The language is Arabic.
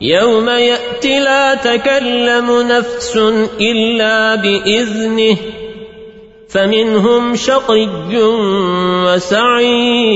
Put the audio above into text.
يوم يأتي لا تكلم نفس إلا بإذنه فمنهم شقي وسعيد.